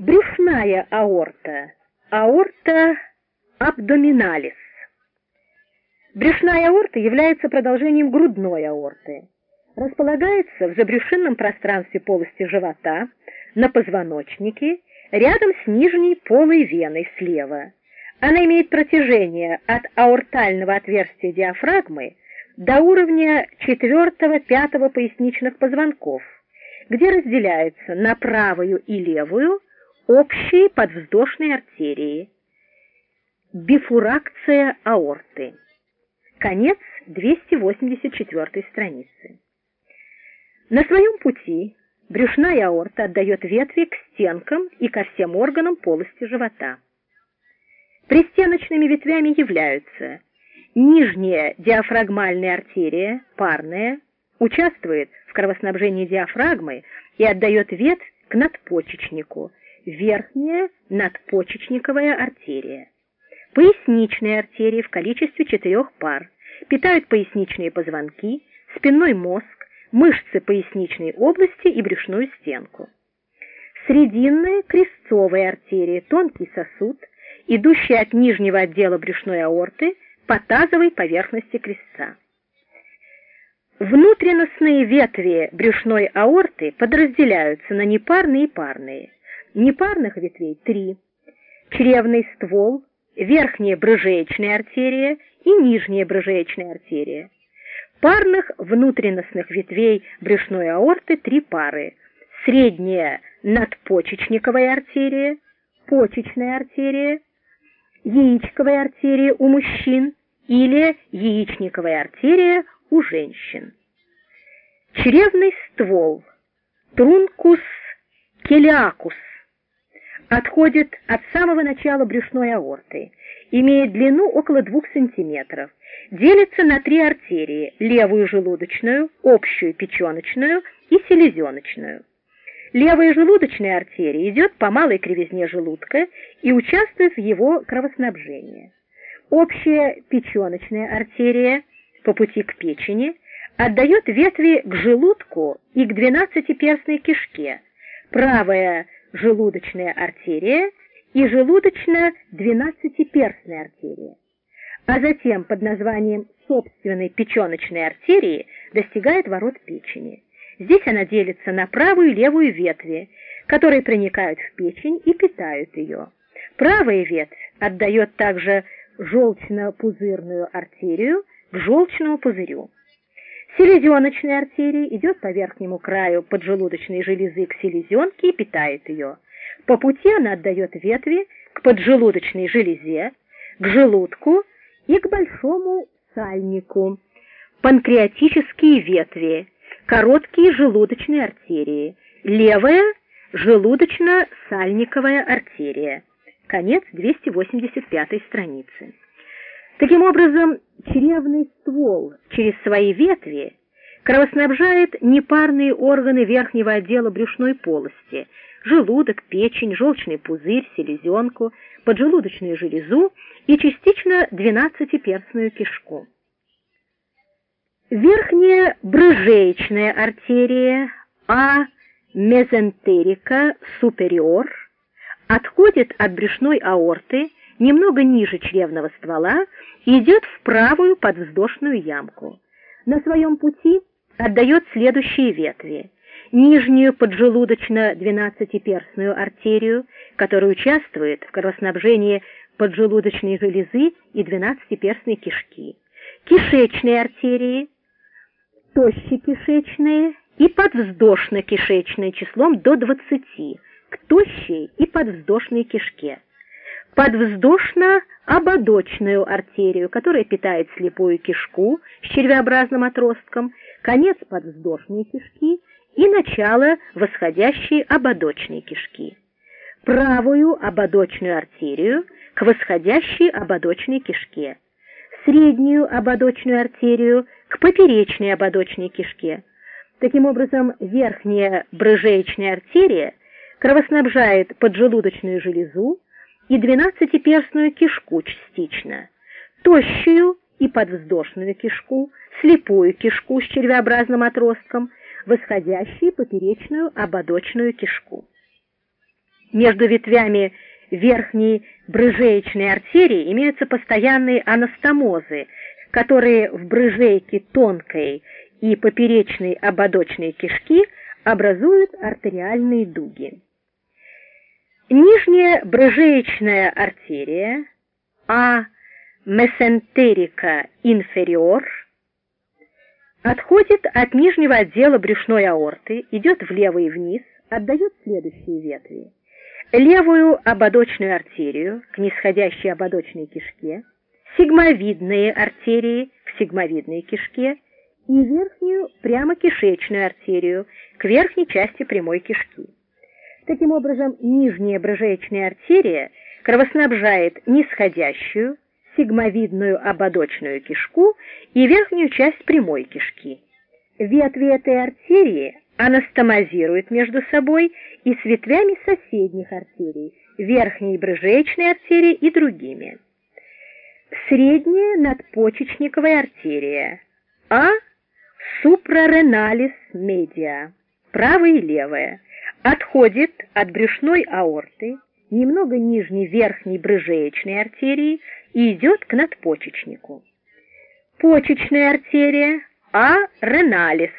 Брюшная аорта. Аорта абдоминалис. Брюшная аорта является продолжением грудной аорты. Располагается в забрюшинном пространстве полости живота, на позвоночнике, рядом с нижней полой веной слева. Она имеет протяжение от аортального отверстия диафрагмы до уровня 4-5 поясничных позвонков, где разделяются на правую и левую общие подвздошные артерии. Бифуракция аорты. Конец 284 страницы. На своем пути брюшная аорта отдает ветви к стенкам и ко всем органам полости живота. Пристеночными ветвями являются нижняя диафрагмальная артерия, парная, участвует в кровоснабжении диафрагмы и отдает ветвь к надпочечнику, верхняя надпочечниковая артерия. Поясничные артерии в количестве четырех пар питают поясничные позвонки, спинной мозг, мышцы поясничной области и брюшную стенку. Срединная крестцовая артерия, тонкий сосуд, идущий от нижнего отдела брюшной аорты по тазовой поверхности крестца. Внутренностные ветви брюшной аорты подразделяются на непарные и парные. Непарных ветвей три. Чревный ствол, верхняя брыжеечная артерия и нижняя брыжеечная артерия. Парных внутренностных ветвей брюшной аорты три пары. Средняя надпочечниковая артерия, почечная артерия, яичковая артерия у мужчин или яичниковая артерия у женщин. Чревный ствол, трункус келиакус, отходит от самого начала брюшной аорты, имеет длину около 2 см, делится на три артерии – левую желудочную, общую печеночную и селезеночную. Левая желудочная артерия идет по малой кривизне желудка и участвует в его кровоснабжении. Общая печеночная артерия по пути к печени отдает ветви к желудку и к двенадцатиперстной кишке, правая желудочная артерия и желудочно-двенадцатиперстная артерия, а затем под названием собственной печеночной артерии достигает ворот печени. Здесь она делится на правую и левую ветви, которые проникают в печень и питают ее. Правая ветвь отдает также желчно-пузырную артерию к желчному пузырю. Селезеночная артерия идет по верхнему краю поджелудочной железы к селезенке и питает ее. По пути она отдает ветви к поджелудочной железе, к желудку и к большому сальнику. Панкреатические ветви, короткие желудочные артерии, левая желудочно-сальниковая артерия. Конец 285 страницы. Таким образом, чревный ствол через свои ветви кровоснабжает непарные органы верхнего отдела брюшной полости, желудок, печень, желчный пузырь, селезенку, поджелудочную железу и частично двенадцатиперстную кишку. Верхняя брыжеечная артерия А мезентерика супериор отходит от брюшной аорты немного ниже чревного ствола идет в правую подвздошную ямку. На своем пути отдает следующие ветви. Нижнюю поджелудочно-двенадцатиперстную артерию, которая участвует в кровоснабжении поджелудочной железы и двенадцатиперстной кишки. Кишечные артерии, тощекишечные и подвздошно-кишечные числом до 20, к тощей и подвздошной кишке подвздошно-ободочную артерию, которая питает слепую кишку с червеобразным отростком, конец подвздошной кишки и начало восходящей ободочной кишки. Правую ободочную артерию к восходящей ободочной кишке, среднюю ободочную артерию к поперечной ободочной кишке. Таким образом, верхняя брыжеечная артерия кровоснабжает поджелудочную железу, и двенадцатиперстную кишку частично, тощую и подвздошную кишку, слепую кишку с червеобразным отростком, восходящую поперечную ободочную кишку. Между ветвями верхней брыжеечной артерии имеются постоянные анастомозы, которые в брыжейке тонкой и поперечной ободочной кишки образуют артериальные дуги. Нижняя брыжеечная артерия, а месентерика инфериор, отходит от нижнего отдела брюшной аорты, идет влево и вниз, отдает следующие ветви. Левую ободочную артерию к нисходящей ободочной кишке, сигмовидные артерии к сигмовидной кишке и верхнюю прямокишечную артерию к верхней части прямой кишки. Таким образом, нижняя брыжеечная артерия кровоснабжает нисходящую, сигмовидную ободочную кишку и верхнюю часть прямой кишки. Ветви этой артерии анастомозируют между собой и с ветвями соседних артерий, верхней брыжеечной артерии и другими. Средняя надпочечниковая артерия, а супрареналис медиа, правая и левая, отходит от брюшной аорты, немного нижней верхней брыжеечной артерии и идет к надпочечнику. Почечная артерия, а реналис,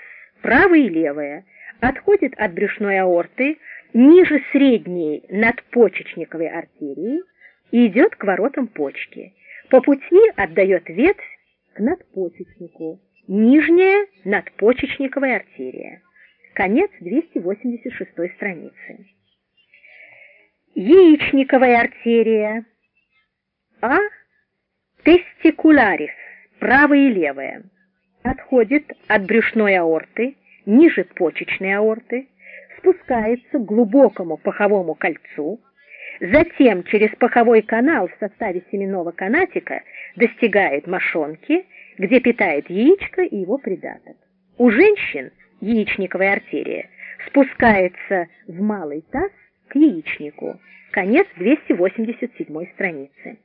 правая и левая, отходит от брюшной аорты ниже средней надпочечниковой артерии и идет к воротам почки. По пути отдает ветвь к надпочечнику, нижняя надпочечниковая артерия. Конец 286 страницы. Яичниковая артерия. А. Тестикулярис, правая и левая, отходит от брюшной аорты, ниже почечной аорты, спускается к глубокому паховому кольцу, затем через паховой канал в составе семенного канатика достигает мошонки, где питает яичко и его придаток. У женщин яичниковая артерия, спускается в малый таз к яичнику. Конец 287 страницы.